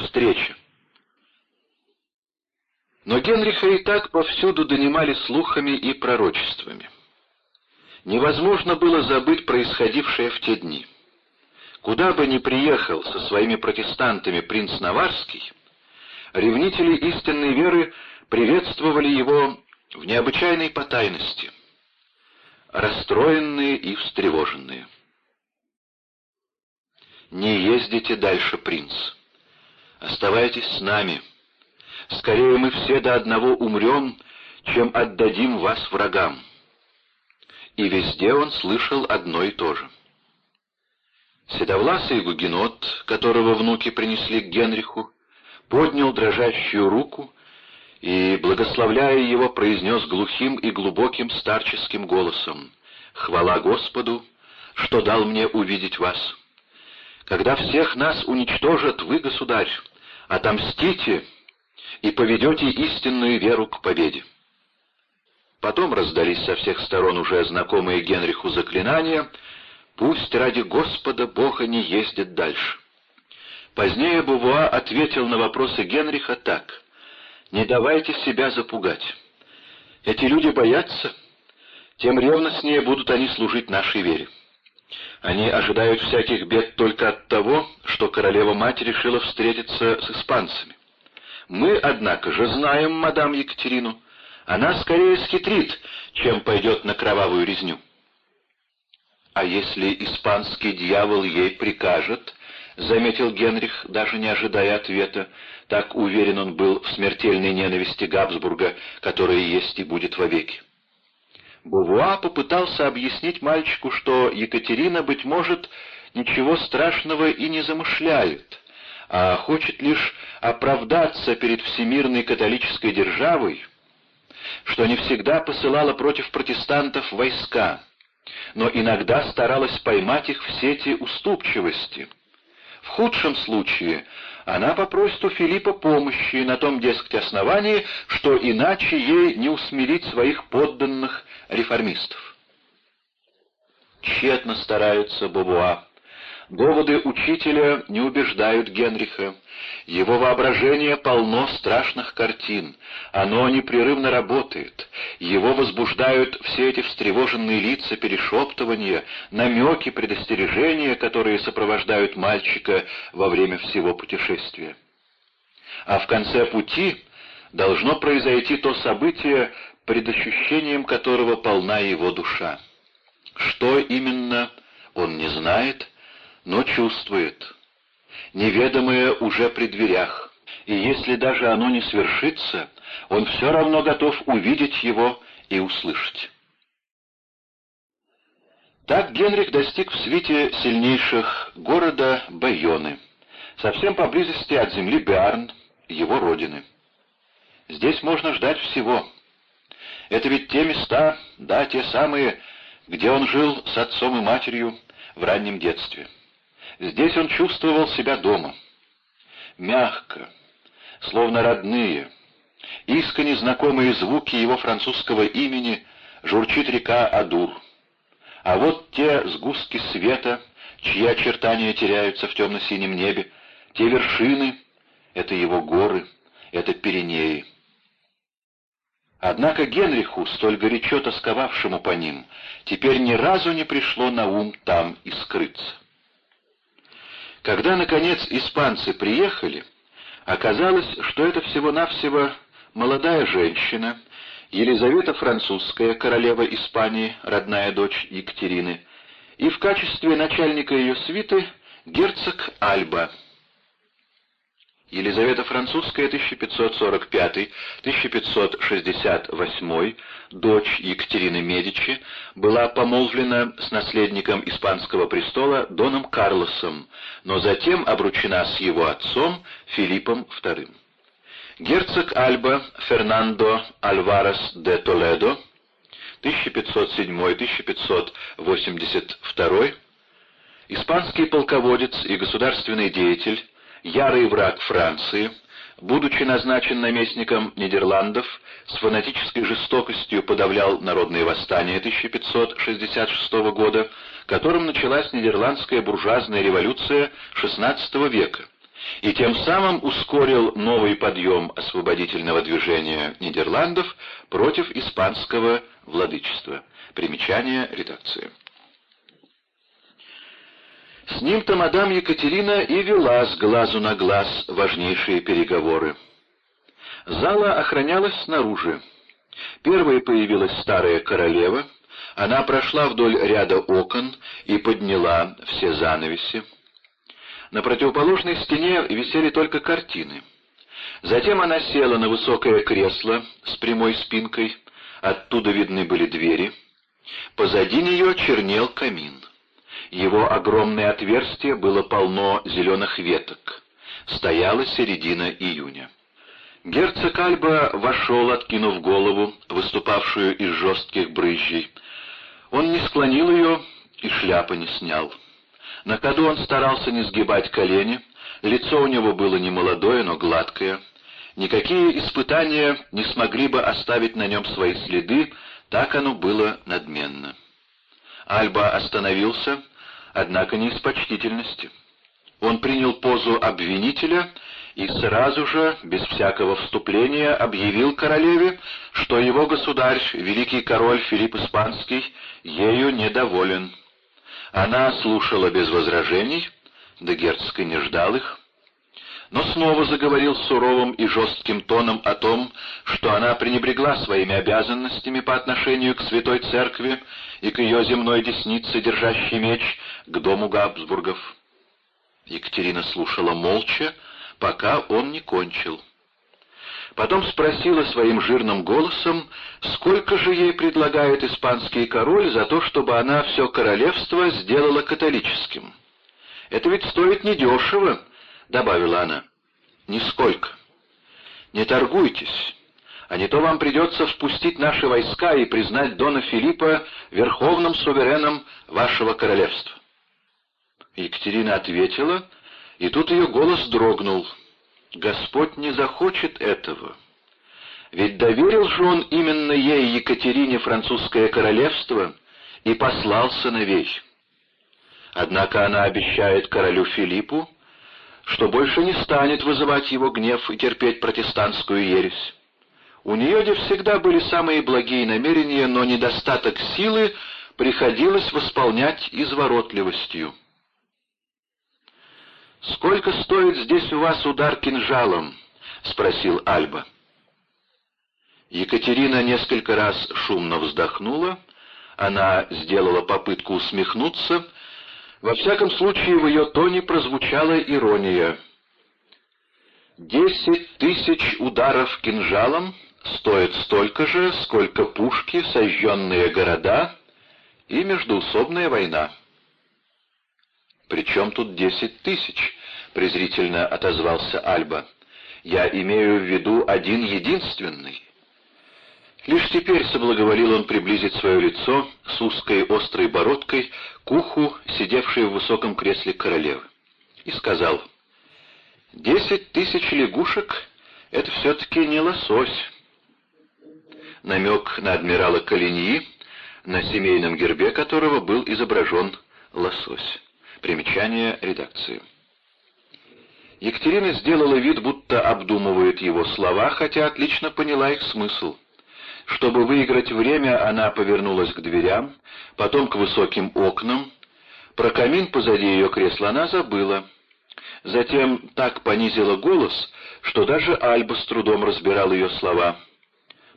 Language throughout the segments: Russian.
Встреча. Но Генриха и так повсюду донимали слухами и пророчествами. Невозможно было забыть происходившее в те дни. Куда бы ни приехал со своими протестантами принц Наварский, ревнители истинной веры приветствовали его в необычайной потайности, расстроенные и встревоженные. «Не ездите дальше, принц. Оставайтесь с нами. Скорее мы все до одного умрем, чем отдадим вас врагам». И везде он слышал одно и то же. Седовласый гугенот, которого внуки принесли к Генриху, поднял дрожащую руку и, благословляя его, произнес глухим и глубоким старческим голосом «Хвала Господу, что дал мне увидеть вас! Когда всех нас уничтожат, вы, государь, отомстите и поведете истинную веру к победе». Потом раздались со всех сторон уже знакомые Генриху заклинания «Пусть ради Господа Бога не ездит дальше». Позднее Бувуа ответил на вопросы Генриха так «Не давайте себя запугать. Эти люди боятся, тем ревностнее будут они служить нашей вере. Они ожидают всяких бед только от того, что королева-мать решила встретиться с испанцами. Мы, однако же, знаем мадам Екатерину, она скорее схитрит, чем пойдет на кровавую резню. А если испанский дьявол ей прикажет, — заметил Генрих, даже не ожидая ответа, так уверен он был в смертельной ненависти Габсбурга, которая есть и будет вовеки. Бувуа попытался объяснить мальчику, что Екатерина, быть может, ничего страшного и не замышляет, а хочет лишь оправдаться перед всемирной католической державой, что не всегда посылала против протестантов войска, но иногда старалась поймать их в сети уступчивости. В худшем случае она попросит у Филиппа помощи на том, дескать, основании, что иначе ей не усмирить своих подданных реформистов. Тщетно стараются Бабуа. Доводы учителя не убеждают Генриха. Его воображение полно страшных картин. Оно непрерывно работает. Его возбуждают все эти встревоженные лица, перешептывания, намеки, предостережения, которые сопровождают мальчика во время всего путешествия. А в конце пути должно произойти то событие, предощущением которого полна его душа. Что именно, он не знает, но чувствует. Неведомое уже при дверях, и если даже оно не свершится, он все равно готов увидеть его и услышать. Так Генрих достиг в свете сильнейших города Байоны, совсем поблизости от земли Биарн, его родины. Здесь можно ждать всего. Это ведь те места, да, те самые, где он жил с отцом и матерью в раннем детстве. Здесь он чувствовал себя дома. Мягко, словно родные, искренне знакомые звуки его французского имени журчит река Адур. А вот те сгустки света, чьи очертания теряются в темно-синем небе, те вершины — это его горы, это Пиренеи. Однако Генриху, столь горячо тосковавшему по ним, теперь ни разу не пришло на ум там и скрыться. Когда, наконец, испанцы приехали, оказалось, что это всего-навсего молодая женщина, Елизавета Французская, королева Испании, родная дочь Екатерины, и в качестве начальника ее свиты герцог Альба — Елизавета Французская, 1545-1568, дочь Екатерины Медичи, была помолвлена с наследником испанского престола Доном Карлосом, но затем обручена с его отцом Филиппом II. Герцог Альба Фернандо Альварес де Толедо, 1507-1582, испанский полководец и государственный деятель, ярый враг Франции, будучи назначен наместником Нидерландов, с фанатической жестокостью подавлял народные восстания 1566 года, которым началась нидерландская буржуазная революция XVI века, и тем самым ускорил новый подъем освободительного движения Нидерландов против испанского владычества. Примечание редакции. С ним-то мадам Екатерина и вела с глазу на глаз важнейшие переговоры. Зала охранялась снаружи. Первой появилась старая королева. Она прошла вдоль ряда окон и подняла все занавеси. На противоположной стене висели только картины. Затем она села на высокое кресло с прямой спинкой, оттуда видны были двери. Позади нее чернел камин. Его огромное отверстие было полно зеленых веток. Стояла середина июня. Герцог Альба вошел, откинув голову, выступавшую из жестких брызжей. Он не склонил ее и шляпы не снял. На ходу он старался не сгибать колени, лицо у него было не молодое, но гладкое. Никакие испытания не смогли бы оставить на нем свои следы, так оно было надменно. Альба остановился, однако не из почтительности. Он принял позу обвинителя и сразу же, без всякого вступления, объявил королеве, что его государь, великий король Филипп Испанский, ею недоволен. Она слушала без возражений, да герцог не ждал их, но снова заговорил суровым и жестким тоном о том, что она пренебрегла своими обязанностями по отношению к Святой Церкви и к ее земной деснице, держащей меч, к дому Габсбургов. Екатерина слушала молча, пока он не кончил. Потом спросила своим жирным голосом, сколько же ей предлагает испанский король за то, чтобы она все королевство сделала католическим. «Это ведь стоит недешево», — добавила она. «Нисколько. Не торгуйтесь, а не то вам придется впустить наши войска и признать Дона Филиппа верховным сувереном вашего королевства». Екатерина ответила, и тут ее голос дрогнул — Господь не захочет этого. Ведь доверил же он именно ей, Екатерине, французское королевство и послал сыновей. Однако она обещает королю Филиппу, что больше не станет вызывать его гнев и терпеть протестантскую ересь. У нее де всегда были самые благие намерения, но недостаток силы приходилось восполнять изворотливостью. «Сколько стоит здесь у вас удар кинжалом?» — спросил Альба. Екатерина несколько раз шумно вздохнула, она сделала попытку усмехнуться, во всяком случае в ее тоне прозвучала ирония. «Десять тысяч ударов кинжалом стоят столько же, сколько пушки, сожженные города и междуусобная война». «При чем тут десять тысяч?» — презрительно отозвался Альба. «Я имею в виду один единственный». Лишь теперь соблаговолил он приблизить свое лицо с узкой острой бородкой к уху, сидевшей в высоком кресле королевы, и сказал, «Десять тысяч лягушек — это все-таки не лосось». Намек на адмирала Калиньи, на семейном гербе которого был изображен лосось. Примечание редакции. Екатерина сделала вид, будто обдумывает его слова, хотя отлично поняла их смысл. Чтобы выиграть время, она повернулась к дверям, потом к высоким окнам. Про камин позади ее кресла она забыла. Затем так понизила голос, что даже Альба с трудом разбирал ее слова.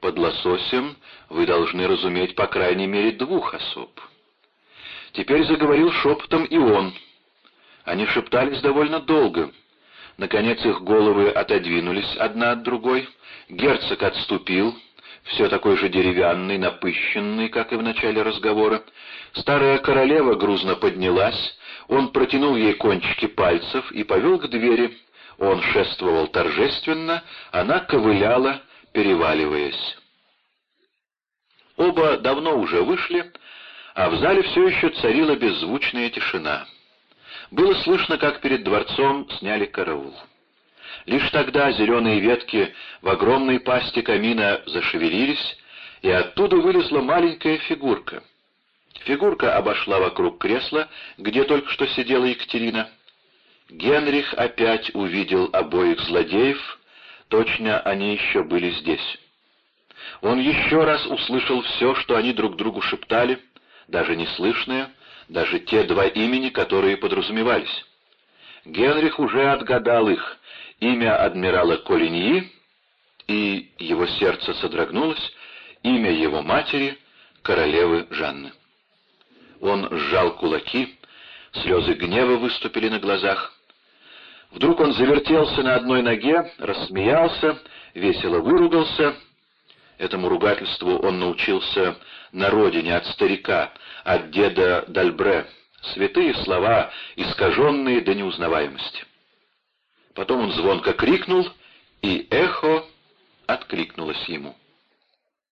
«Под лососем вы должны разуметь по крайней мере двух особ». Теперь заговорил шепотом и он. Они шептались довольно долго. Наконец их головы отодвинулись одна от другой. Герцог отступил, все такой же деревянный, напыщенный, как и в начале разговора. Старая королева грузно поднялась, он протянул ей кончики пальцев и повел к двери. Он шествовал торжественно, она ковыляла, переваливаясь. Оба давно уже вышли, а в зале все еще царила беззвучная тишина. Было слышно, как перед дворцом сняли караул. Лишь тогда зеленые ветки в огромной пасти камина зашевелились, и оттуда вылезла маленькая фигурка. Фигурка обошла вокруг кресла, где только что сидела Екатерина. Генрих опять увидел обоих злодеев, точно они еще были здесь. Он еще раз услышал все, что они друг другу шептали, даже неслышное, даже те два имени, которые подразумевались. Генрих уже отгадал их, имя адмирала Колиньи, и его сердце содрогнулось, имя его матери, королевы Жанны. Он сжал кулаки, слезы гнева выступили на глазах. Вдруг он завертелся на одной ноге, рассмеялся, весело выругался. Этому ругательству он научился на родине от старика, от деда Дальбре. Святые слова, искаженные до неузнаваемости. Потом он звонко крикнул, и эхо откликнулось ему.